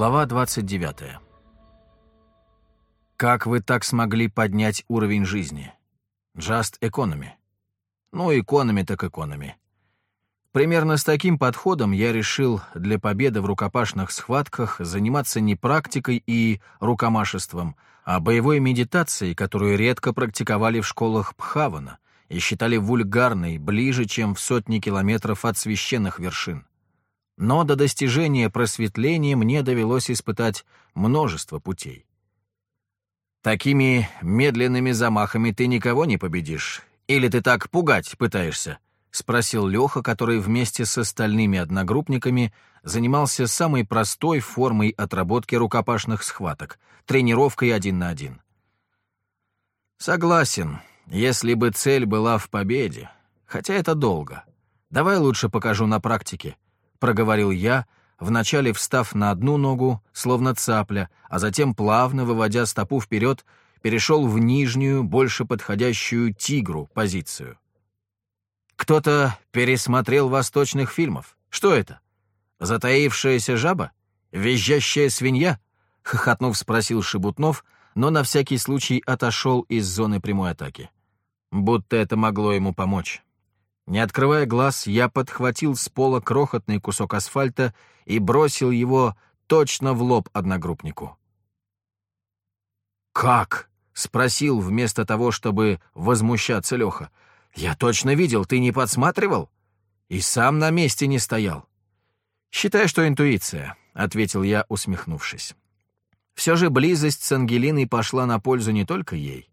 Глава 29. Как вы так смогли поднять уровень жизни? Just Economy. Ну, экономи так экономи. Примерно с таким подходом я решил для победы в рукопашных схватках заниматься не практикой и рукомашеством, а боевой медитацией, которую редко практиковали в школах Пхавана и считали вульгарной ближе, чем в сотни километров от священных вершин. Но до достижения просветления мне довелось испытать множество путей. Такими медленными замахами ты никого не победишь. Или ты так пугать пытаешься? — спросил Леха, который вместе с остальными одногруппниками занимался самой простой формой отработки рукопашных схваток — тренировкой один на один. «Согласен, если бы цель была в победе. Хотя это долго. Давай лучше покажу на практике», проговорил я, вначале встав на одну ногу, словно цапля, а затем, плавно выводя стопу вперед, перешел в нижнюю, больше подходящую тигру позицию. Кто-то пересмотрел восточных фильмов. Что это? Затаившаяся жаба? Визжащая свинья? Хохотнув, спросил Шебутнов, но на всякий случай отошел из зоны прямой атаки. Будто это могло ему помочь. Не открывая глаз, я подхватил с пола крохотный кусок асфальта и бросил его точно в лоб одногруппнику. «Как?» — спросил вместо того, чтобы возмущаться Леха. «Я точно видел, ты не подсматривал?» «И сам на месте не стоял». «Считай, что интуиция», — ответил я, усмехнувшись. Все же близость с Ангелиной пошла на пользу не только ей.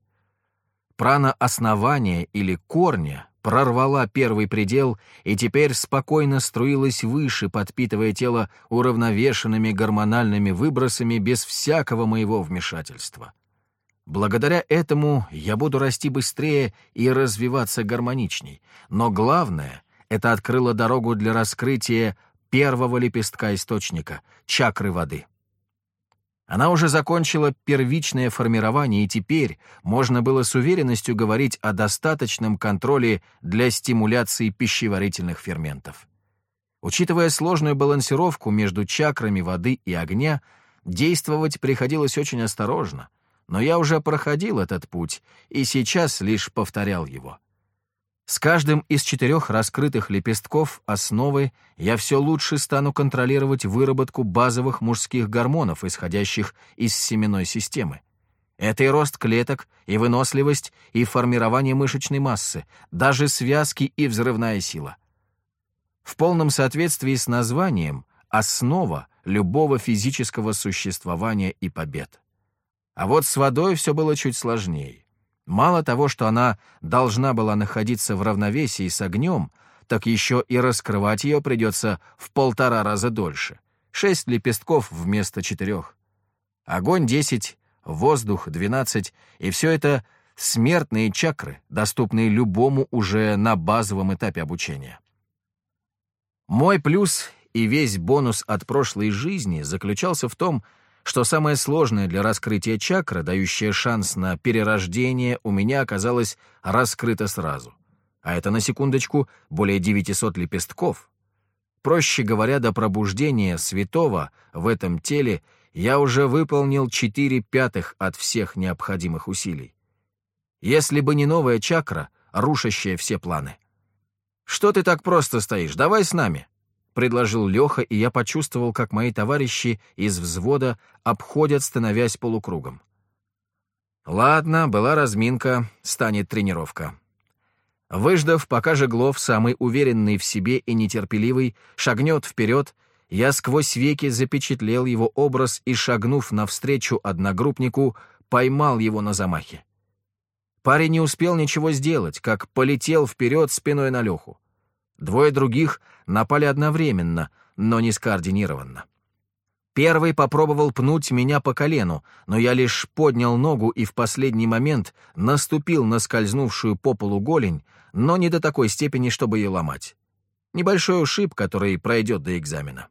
Прана основания или корня прорвала первый предел и теперь спокойно струилась выше, подпитывая тело уравновешенными гормональными выбросами без всякого моего вмешательства. Благодаря этому я буду расти быстрее и развиваться гармоничней. Но главное, это открыло дорогу для раскрытия первого лепестка источника — чакры воды. Она уже закончила первичное формирование, и теперь можно было с уверенностью говорить о достаточном контроле для стимуляции пищеварительных ферментов. Учитывая сложную балансировку между чакрами воды и огня, действовать приходилось очень осторожно, но я уже проходил этот путь и сейчас лишь повторял его. С каждым из четырех раскрытых лепестков основы я все лучше стану контролировать выработку базовых мужских гормонов, исходящих из семенной системы. Это и рост клеток, и выносливость, и формирование мышечной массы, даже связки и взрывная сила. В полном соответствии с названием — основа любого физического существования и побед. А вот с водой все было чуть сложнее. Мало того, что она должна была находиться в равновесии с огнем, так еще и раскрывать ее придется в полтора раза дольше. Шесть лепестков вместо четырех. Огонь — десять, воздух — двенадцать, и все это смертные чакры, доступные любому уже на базовом этапе обучения. Мой плюс и весь бонус от прошлой жизни заключался в том, самое сложное для раскрытия чакры, дающее шанс на перерождение, у меня оказалось раскрыто сразу. А это, на секундочку, более 900 лепестков. Проще говоря, до пробуждения святого в этом теле я уже выполнил 4 пятых от всех необходимых усилий. Если бы не новая чакра, рушащая все планы. «Что ты так просто стоишь? Давай с нами!» Предложил Леха, и я почувствовал, как мои товарищи из взвода обходят, становясь полукругом. Ладно, была разминка, станет тренировка. Выждав, пока Жеглов, самый уверенный в себе и нетерпеливый, шагнет вперед, я сквозь веки запечатлел его образ и, шагнув навстречу одногруппнику, поймал его на замахе. Парень не успел ничего сделать, как полетел вперед спиной на Леху. Двое других напали одновременно, но не скоординированно. Первый попробовал пнуть меня по колену, но я лишь поднял ногу и в последний момент наступил на скользнувшую по полу голень, но не до такой степени, чтобы ее ломать. Небольшой ушиб, который пройдет до экзамена.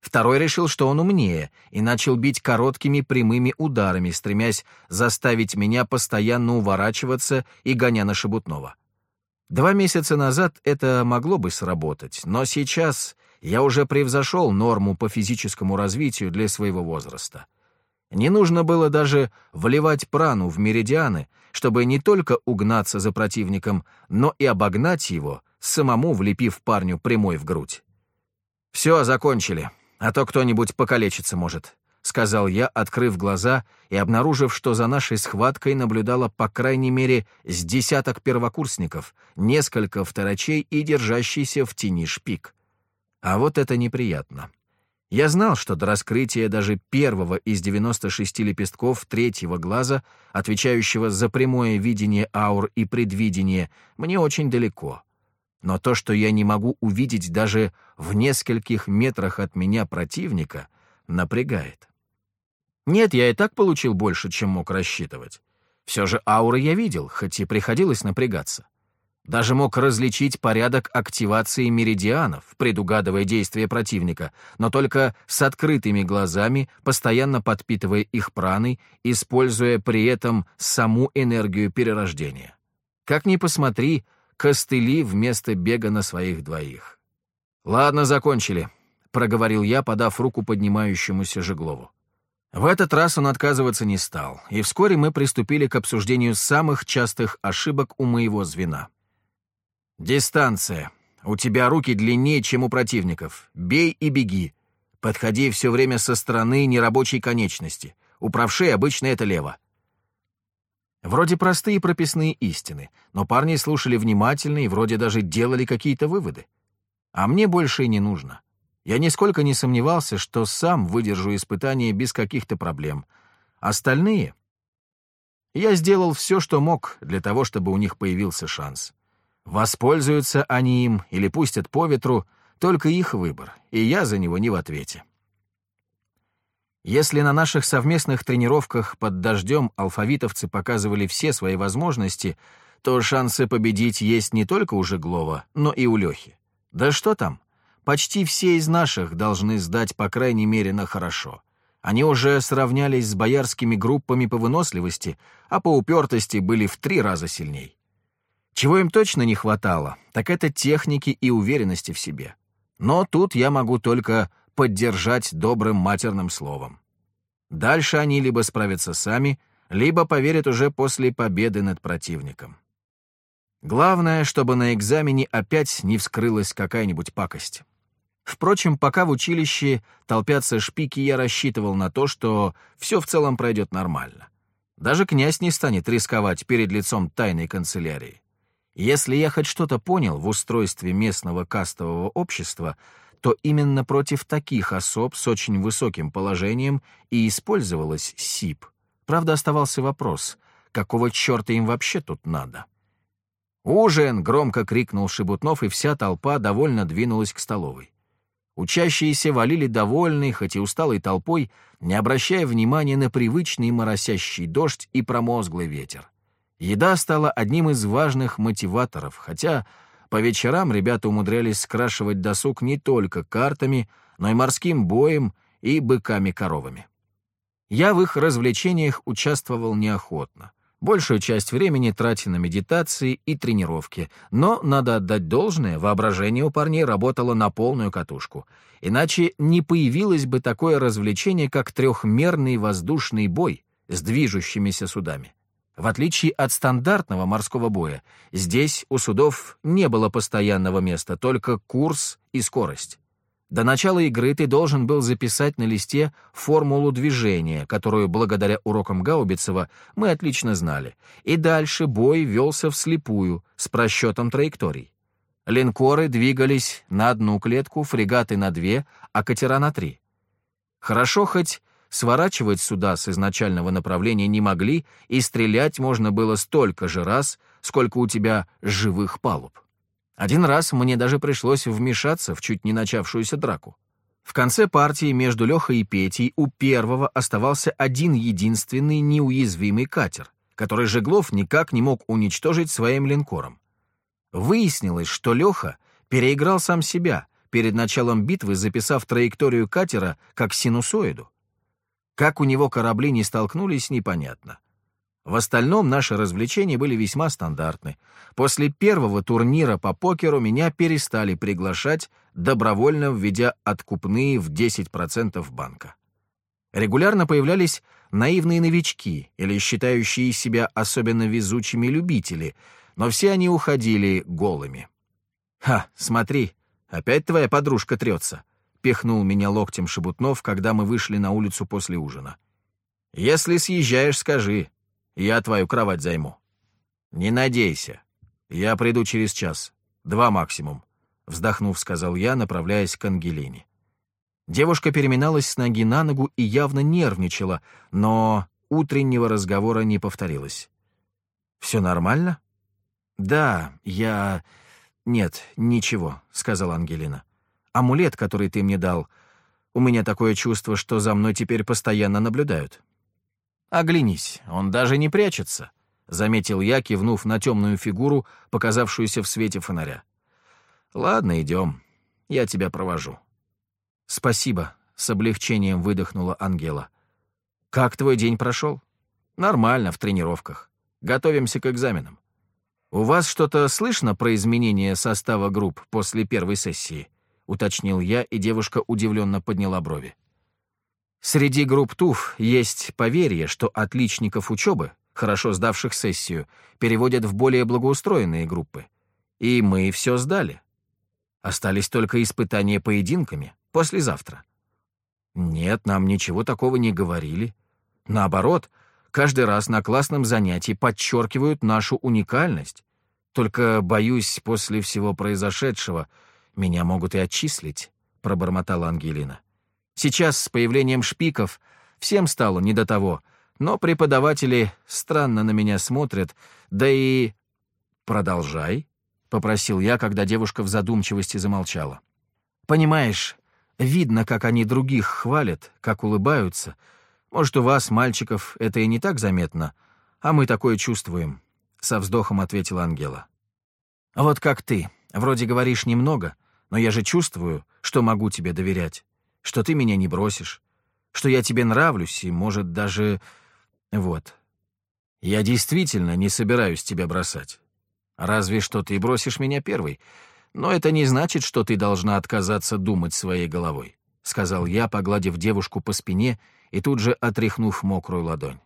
Второй решил, что он умнее, и начал бить короткими прямыми ударами, стремясь заставить меня постоянно уворачиваться и гоня на Шебутного. Два месяца назад это могло бы сработать, но сейчас я уже превзошел норму по физическому развитию для своего возраста. Не нужно было даже вливать прану в меридианы, чтобы не только угнаться за противником, но и обогнать его, самому влепив парню прямой в грудь. «Все, закончили, а то кто-нибудь покалечиться может», — сказал я, открыв глаза и обнаружив, что за нашей схваткой наблюдало по крайней мере с десяток первокурсников, несколько вторачей и держащийся в тени шпик. А вот это неприятно. Я знал, что до раскрытия даже первого из 96 лепестков третьего глаза, отвечающего за прямое видение аур и предвидение, мне очень далеко. Но то, что я не могу увидеть даже в нескольких метрах от меня противника, напрягает. Нет, я и так получил больше, чем мог рассчитывать. Все же ауры я видел, хоть и приходилось напрягаться. Даже мог различить порядок активации меридианов, предугадывая действия противника, но только с открытыми глазами, постоянно подпитывая их праной, используя при этом саму энергию перерождения. Как ни посмотри, костыли вместо бега на своих двоих. «Ладно, закончили», — проговорил я, подав руку поднимающемуся Жеглову. В этот раз он отказываться не стал, и вскоре мы приступили к обсуждению самых частых ошибок у моего звена. «Дистанция. У тебя руки длиннее, чем у противников. Бей и беги. Подходи все время со стороны нерабочей конечности. У правшей обычно это лево. Вроде простые прописные истины, но парни слушали внимательно и вроде даже делали какие-то выводы. А мне больше и не нужно. Я нисколько не сомневался, что сам выдержу испытание без каких-то проблем. Остальные... Я сделал все, что мог, для того, чтобы у них появился шанс. Воспользуются они им или пустят по ветру, только их выбор, и я за него не в ответе. Если на наших совместных тренировках под дождем алфавитовцы показывали все свои возможности, то шансы победить есть не только у Жеглова, но и у Лехи. Да что там, почти все из наших должны сдать по крайней мере на хорошо. Они уже сравнялись с боярскими группами по выносливости, а по упертости были в три раза сильней. Чего им точно не хватало, так это техники и уверенности в себе. Но тут я могу только поддержать добрым матерным словом. Дальше они либо справятся сами, либо поверят уже после победы над противником. Главное, чтобы на экзамене опять не вскрылась какая-нибудь пакость. Впрочем, пока в училище толпятся шпики, я рассчитывал на то, что все в целом пройдет нормально. Даже князь не станет рисковать перед лицом тайной канцелярии. Если я хоть что-то понял в устройстве местного кастового общества, то именно против таких особ с очень высоким положением и использовалась СИП. Правда, оставался вопрос, какого черта им вообще тут надо? «Ужин!» — громко крикнул Шебутнов, и вся толпа довольно двинулась к столовой. Учащиеся валили довольной, хоть и усталой толпой, не обращая внимания на привычный моросящий дождь и промозглый ветер. Еда стала одним из важных мотиваторов, хотя по вечерам ребята умудрялись скрашивать досуг не только картами, но и морским боем и быками-коровами. Я в их развлечениях участвовал неохотно. Большую часть времени тратя на медитации и тренировки, но, надо отдать должное, воображение у парней работало на полную катушку. Иначе не появилось бы такое развлечение, как трехмерный воздушный бой с движущимися судами. В отличие от стандартного морского боя, здесь у судов не было постоянного места, только курс и скорость. До начала игры ты должен был записать на листе формулу движения, которую благодаря урокам Гаубицева мы отлично знали, и дальше бой велся вслепую, с просчетом траекторий. Линкоры двигались на одну клетку, фрегаты на две, а катера на три. Хорошо хоть Сворачивать суда с изначального направления не могли, и стрелять можно было столько же раз, сколько у тебя живых палуб. Один раз мне даже пришлось вмешаться в чуть не начавшуюся драку. В конце партии между Лехой и Петей у первого оставался один единственный неуязвимый катер, который Жеглов никак не мог уничтожить своим линкором. Выяснилось, что Леха переиграл сам себя, перед началом битвы записав траекторию катера как синусоиду. Как у него корабли не столкнулись, непонятно. В остальном наши развлечения были весьма стандартны. После первого турнира по покеру меня перестали приглашать, добровольно введя откупные в 10% банка. Регулярно появлялись наивные новички или считающие себя особенно везучими любители, но все они уходили голыми. «Ха, смотри, опять твоя подружка трется», — пихнул меня локтем Шебутнов, когда мы вышли на улицу после ужина. «Если съезжаешь, скажи, я твою кровать займу. Не надейся. Я приду через час. Два максимум. Вздохнув, сказал я, направляясь к Ангелине. Девушка переминалась с ноги на ногу и явно нервничала, но утреннего разговора не повторилось. «Все нормально?» «Да, я...» «Нет, ничего», — сказала Ангелина. «Амулет, который ты мне дал, у меня такое чувство, что за мной теперь постоянно наблюдают». «Оглянись, он даже не прячется», — заметил я, кивнув на темную фигуру, показавшуюся в свете фонаря. «Ладно, идем. Я тебя провожу». «Спасибо», — с облегчением выдохнула Ангела. «Как твой день прошел?» «Нормально, в тренировках. Готовимся к экзаменам». «У вас что-то слышно про изменение состава групп после первой сессии?» — уточнил я, и девушка удивленно подняла брови. Среди групп ТУФ есть поверье, что отличников учебы, хорошо сдавших сессию, переводят в более благоустроенные группы. И мы все сдали. Остались только испытания поединками послезавтра. Нет, нам ничего такого не говорили. Наоборот, каждый раз на классном занятии подчеркивают нашу уникальность. Только, боюсь, после всего произошедшего меня могут и отчислить, — пробормотала Ангелина. Сейчас с появлением шпиков всем стало не до того, но преподаватели странно на меня смотрят, да и... «Продолжай», — попросил я, когда девушка в задумчивости замолчала. «Понимаешь, видно, как они других хвалят, как улыбаются. Может, у вас, мальчиков, это и не так заметно, а мы такое чувствуем», — со вздохом ответила Ангела. «Вот как ты. Вроде говоришь немного, но я же чувствую, что могу тебе доверять что ты меня не бросишь, что я тебе нравлюсь и, может, даже... Вот. Я действительно не собираюсь тебя бросать. Разве что ты бросишь меня первый. Но это не значит, что ты должна отказаться думать своей головой», — сказал я, погладив девушку по спине и тут же отряхнув мокрую ладонь.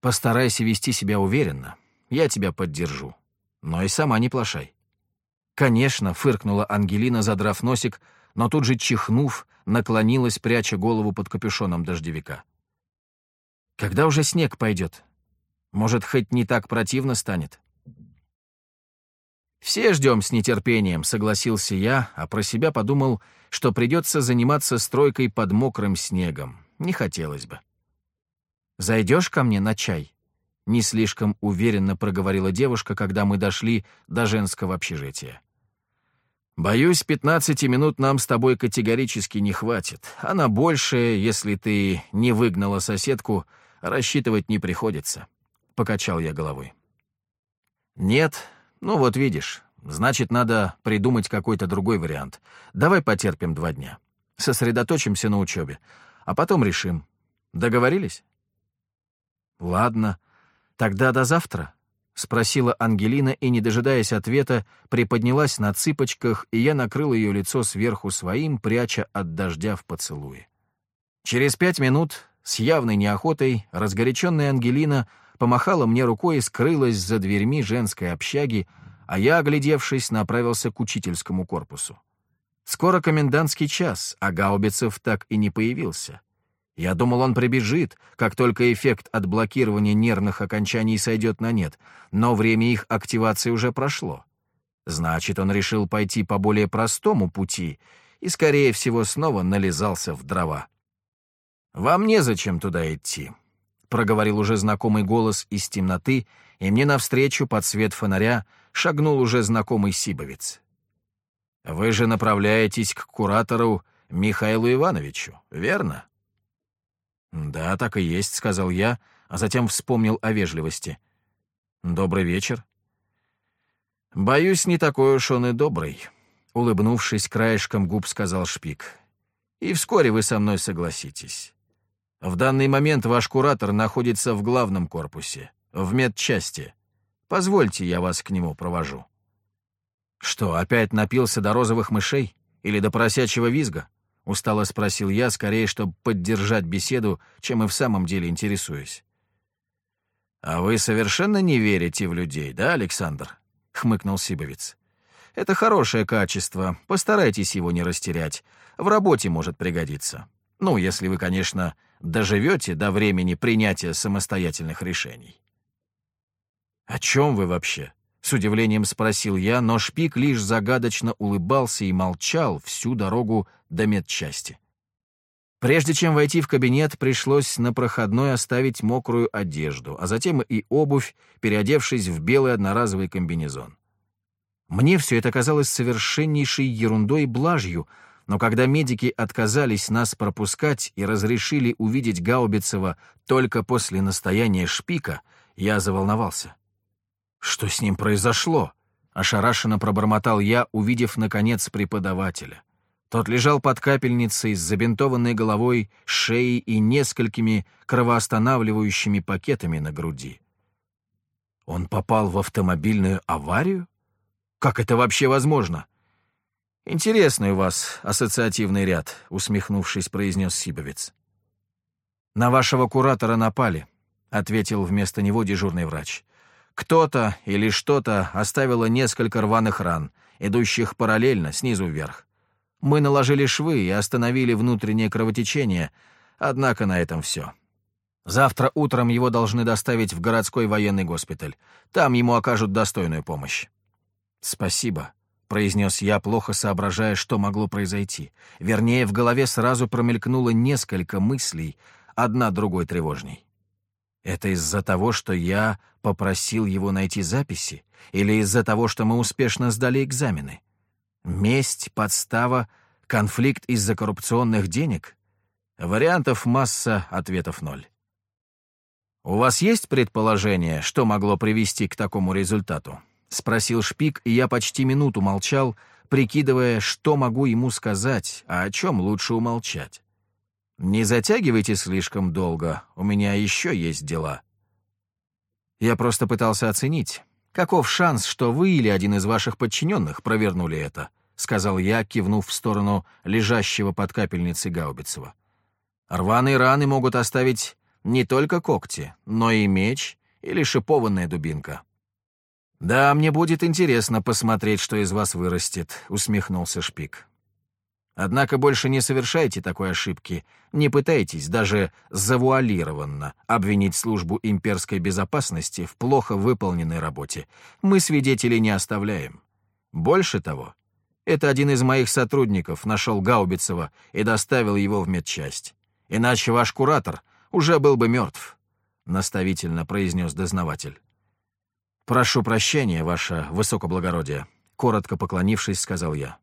«Постарайся вести себя уверенно. Я тебя поддержу. Но и сама не плашай». «Конечно», — фыркнула Ангелина, задрав носик, — но тут же, чихнув, наклонилась, пряча голову под капюшоном дождевика. «Когда уже снег пойдет? Может, хоть не так противно станет?» «Все ждем с нетерпением», — согласился я, а про себя подумал, что придется заниматься стройкой под мокрым снегом. Не хотелось бы. «Зайдешь ко мне на чай?» — не слишком уверенно проговорила девушка, когда мы дошли до женского общежития. Боюсь, 15 минут нам с тобой категорически не хватит, а на большее, если ты не выгнала соседку, рассчитывать не приходится», — покачал я головой. «Нет, ну вот видишь, значит, надо придумать какой-то другой вариант. Давай потерпим два дня. Сосредоточимся на учебе, а потом решим. Договорились?» «Ладно, тогда до завтра», — спросила Ангелина и, не дожидаясь ответа, приподнялась на цыпочках, и я накрыл ее лицо сверху своим, пряча от дождя в поцелуе. Через пять минут, с явной неохотой, разгоряченная Ангелина помахала мне рукой и скрылась за дверьми женской общаги, а я, оглядевшись, направился к учительскому корпусу. Скоро комендантский час, а Гаубицев так и не появился. Я думал, он прибежит, как только эффект от блокирования нервных окончаний сойдет на нет, но время их активации уже прошло. Значит, он решил пойти по более простому пути и, скорее всего, снова нализался в дрова. «Вам незачем туда идти», — проговорил уже знакомый голос из темноты, и мне навстречу под свет фонаря шагнул уже знакомый Сибовец. «Вы же направляетесь к куратору Михаилу Ивановичу, верно?» «Да, так и есть», — сказал я, а затем вспомнил о вежливости. «Добрый вечер». «Боюсь, не такой уж он и добрый», — улыбнувшись краешком губ, сказал Шпик. «И вскоре вы со мной согласитесь. В данный момент ваш куратор находится в главном корпусе, в медчасти. Позвольте, я вас к нему провожу». «Что, опять напился до розовых мышей? Или до поросячьего визга?» — устало спросил я, скорее, чтобы поддержать беседу, чем и в самом деле интересуюсь. «А вы совершенно не верите в людей, да, Александр?» — хмыкнул Сибовец. «Это хорошее качество, постарайтесь его не растерять. В работе может пригодиться. Ну, если вы, конечно, доживете до времени принятия самостоятельных решений». «О чем вы вообще?» — с удивлением спросил я, но шпик лишь загадочно улыбался и молчал всю дорогу до медчасти. Прежде чем войти в кабинет, пришлось на проходной оставить мокрую одежду, а затем и обувь, переодевшись в белый одноразовый комбинезон. Мне все это казалось совершеннейшей ерундой и блажью, но когда медики отказались нас пропускать и разрешили увидеть Гаубицева только после настояния шпика, я заволновался. «Что с ним произошло?» — ошарашенно пробормотал я, увидев, наконец, преподавателя. Тот лежал под капельницей с забинтованной головой, шеей и несколькими кровоостанавливающими пакетами на груди. Он попал в автомобильную аварию? Как это вообще возможно? Интересный у вас ассоциативный ряд, усмехнувшись, произнес Сибовец. На вашего куратора напали, ответил вместо него дежурный врач. Кто-то или что-то оставило несколько рваных ран, идущих параллельно снизу вверх. Мы наложили швы и остановили внутреннее кровотечение, однако на этом все. Завтра утром его должны доставить в городской военный госпиталь. Там ему окажут достойную помощь. «Спасибо», — произнес я, плохо соображая, что могло произойти. Вернее, в голове сразу промелькнуло несколько мыслей, одна другой тревожней. Это из-за того, что я попросил его найти записи, или из-за того, что мы успешно сдали экзамены? Месть, подстава, конфликт из-за коррупционных денег? Вариантов масса, ответов ноль. «У вас есть предположение, что могло привести к такому результату?» — спросил Шпик, и я почти минуту молчал, прикидывая, что могу ему сказать, а о чем лучше умолчать. «Не затягивайте слишком долго, у меня еще есть дела». Я просто пытался оценить, «Каков шанс, что вы или один из ваших подчиненных провернули это?» — сказал я, кивнув в сторону лежащего под капельницей Гаубицева. «Рваные раны могут оставить не только когти, но и меч или шипованная дубинка». «Да, мне будет интересно посмотреть, что из вас вырастет», — усмехнулся Шпик. Однако больше не совершайте такой ошибки, не пытайтесь даже завуалированно обвинить службу имперской безопасности в плохо выполненной работе. Мы свидетелей не оставляем. Больше того, это один из моих сотрудников нашел Гаубицева и доставил его в медчасть. Иначе ваш куратор уже был бы мертв, — наставительно произнес дознаватель. «Прошу прощения, ваше высокоблагородие», — коротко поклонившись, сказал я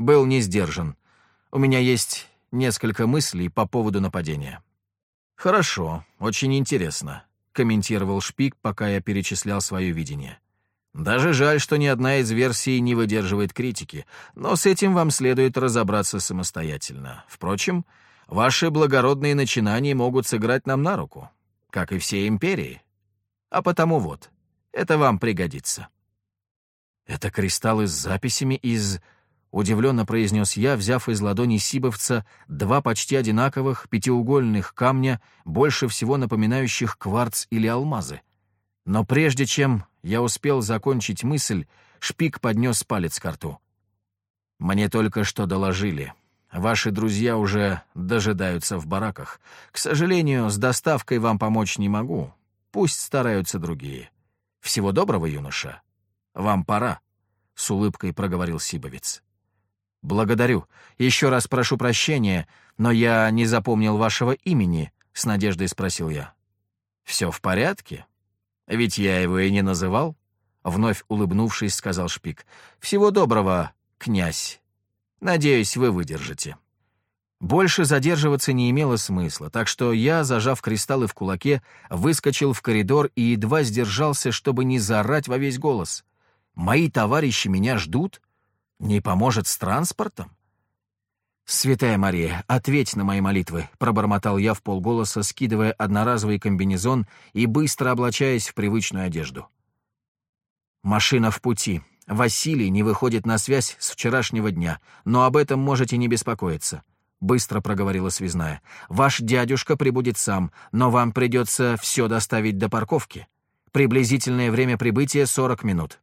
был не сдержан. У меня есть несколько мыслей по поводу нападения. «Хорошо, очень интересно», — комментировал Шпик, пока я перечислял свое видение. «Даже жаль, что ни одна из версий не выдерживает критики, но с этим вам следует разобраться самостоятельно. Впрочем, ваши благородные начинания могут сыграть нам на руку, как и все империи. А потому вот, это вам пригодится». «Это кристаллы с записями из — удивленно произнес я, взяв из ладони сибовца два почти одинаковых пятиугольных камня, больше всего напоминающих кварц или алмазы. Но прежде чем я успел закончить мысль, шпик поднес палец к рту. «Мне только что доложили. Ваши друзья уже дожидаются в бараках. К сожалению, с доставкой вам помочь не могу. Пусть стараются другие. Всего доброго, юноша. Вам пора», — с улыбкой проговорил Сибовец. «Благодарю. Еще раз прошу прощения, но я не запомнил вашего имени», — с надеждой спросил я. «Все в порядке? Ведь я его и не называл», — вновь улыбнувшись, сказал Шпик. «Всего доброго, князь. Надеюсь, вы выдержите». Больше задерживаться не имело смысла, так что я, зажав кристаллы в кулаке, выскочил в коридор и едва сдержался, чтобы не заорать во весь голос. «Мои товарищи меня ждут?» Не поможет с транспортом? «Святая Мария, ответь на мои молитвы», — пробормотал я в полголоса, скидывая одноразовый комбинезон и быстро облачаясь в привычную одежду. «Машина в пути. Василий не выходит на связь с вчерашнего дня, но об этом можете не беспокоиться», — быстро проговорила связная. «Ваш дядюшка прибудет сам, но вам придется все доставить до парковки. Приблизительное время прибытия — 40 минут».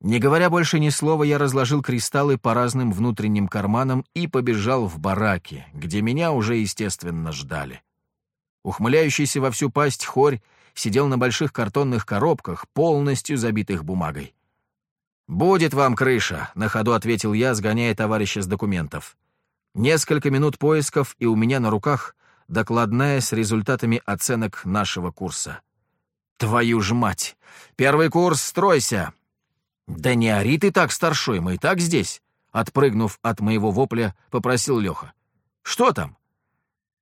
Не говоря больше ни слова, я разложил кристаллы по разным внутренним карманам и побежал в бараки, где меня уже, естественно, ждали. Ухмыляющийся во всю пасть хорь сидел на больших картонных коробках, полностью забитых бумагой. «Будет вам крыша», — на ходу ответил я, сгоняя товарища с документов. Несколько минут поисков, и у меня на руках докладная с результатами оценок нашего курса. «Твою ж мать! Первый курс, стройся! «Да не ори ты так, старшой, мы и так здесь», — отпрыгнув от моего вопля, попросил Леха. «Что там?»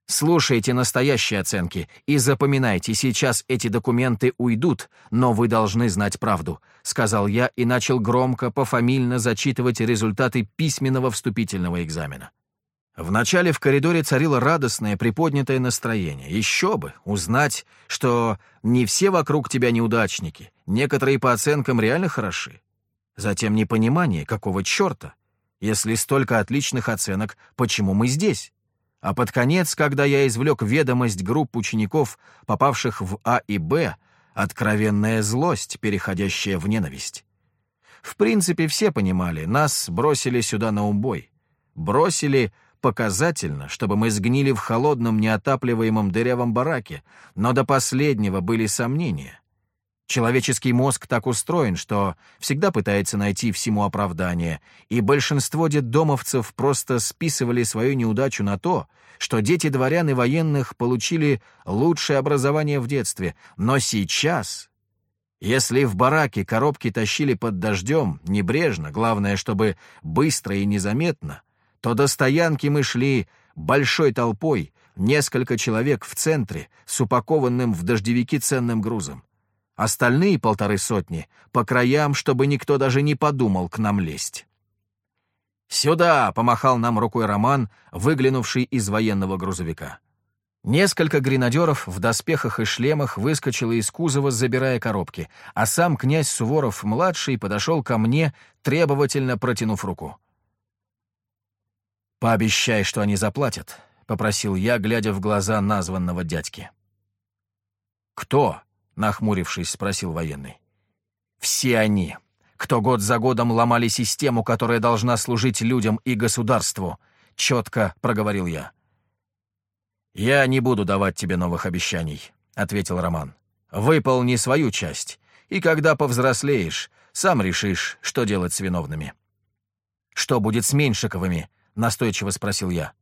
«Слушайте настоящие оценки и запоминайте, сейчас эти документы уйдут, но вы должны знать правду», — сказал я и начал громко, пофамильно зачитывать результаты письменного вступительного экзамена. Вначале в коридоре царило радостное, приподнятое настроение. Еще бы, узнать, что не все вокруг тебя неудачники, некоторые по оценкам реально хороши. Затем непонимание, какого черта? Если столько отличных оценок, почему мы здесь? А под конец, когда я извлек ведомость групп учеников, попавших в А и Б, откровенная злость, переходящая в ненависть. В принципе, все понимали, нас бросили сюда на убой. Бросили показательно, чтобы мы сгнили в холодном, неотапливаемом дырявом бараке, но до последнего были сомнения. Человеческий мозг так устроен, что всегда пытается найти всему оправдание, и большинство детдомовцев просто списывали свою неудачу на то, что дети дворян и военных получили лучшее образование в детстве. Но сейчас, если в бараке коробки тащили под дождем, небрежно, главное, чтобы быстро и незаметно, то до стоянки мы шли большой толпой, несколько человек в центре, с упакованным в дождевики ценным грузом. Остальные полторы сотни по краям, чтобы никто даже не подумал к нам лезть. «Сюда!» — помахал нам рукой Роман, выглянувший из военного грузовика. Несколько гренадеров в доспехах и шлемах выскочило из кузова, забирая коробки, а сам князь Суворов-младший подошел ко мне, требовательно протянув руку. «Пообещай, что они заплатят», — попросил я, глядя в глаза названного дядьки. «Кто?» — нахмурившись, спросил военный. «Все они, кто год за годом ломали систему, которая должна служить людям и государству», — четко проговорил я. «Я не буду давать тебе новых обещаний», — ответил Роман. «Выполни свою часть, и когда повзрослеешь, сам решишь, что делать с виновными». «Что будет с Меньшиковыми?» — настойчиво спросил я.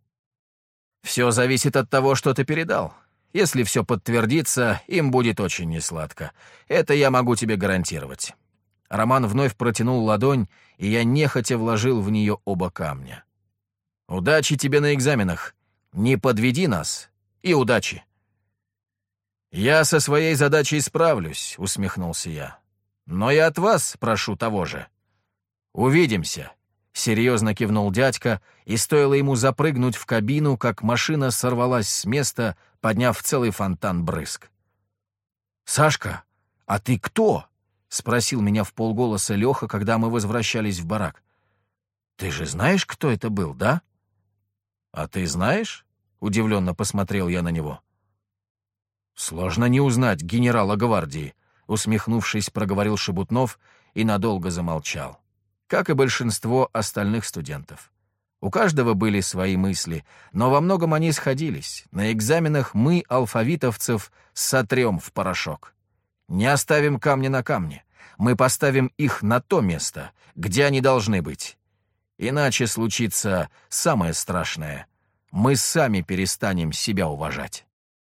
«Все зависит от того, что ты передал. Если все подтвердится, им будет очень несладко. Это я могу тебе гарантировать». Роман вновь протянул ладонь, и я нехотя вложил в нее оба камня. «Удачи тебе на экзаменах. Не подведи нас. И удачи». «Я со своей задачей справлюсь», — усмехнулся я. «Но и от вас прошу того же. Увидимся». Серьезно кивнул дядька, и стоило ему запрыгнуть в кабину, как машина сорвалась с места, подняв целый фонтан брызг. «Сашка, а ты кто?» — спросил меня в полголоса Леха, когда мы возвращались в барак. «Ты же знаешь, кто это был, да?» «А ты знаешь?» — удивленно посмотрел я на него. «Сложно не узнать генерала гвардии», — усмехнувшись, проговорил Шебутнов и надолго замолчал как и большинство остальных студентов. У каждого были свои мысли, но во многом они сходились. На экзаменах мы, алфавитовцев, сотрем в порошок. Не оставим камни на камне. Мы поставим их на то место, где они должны быть. Иначе случится самое страшное. Мы сами перестанем себя уважать.